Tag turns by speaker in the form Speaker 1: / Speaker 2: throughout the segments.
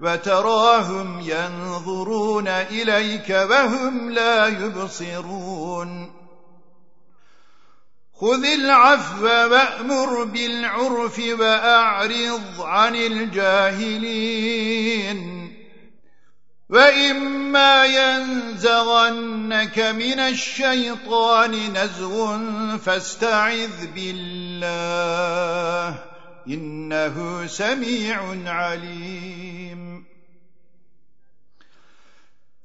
Speaker 1: وتراهم ينظرون إليك وهم لا يبصرون. خذ العفو وأمر بالعرف وأعرض عن الجاهلين. وإما ينزغنك من الشيطان نزغ فاستعذ بالله إنه سميع عليم.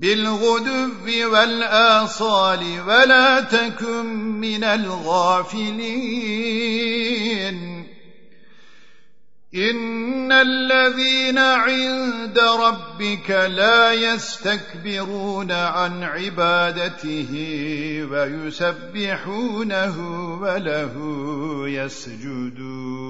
Speaker 1: بالغدو والآصال ولا تكن من الغافلين. إن الذين عند ربك لا يستكبرون عن عبادته ويسبحونه وله يسجدون.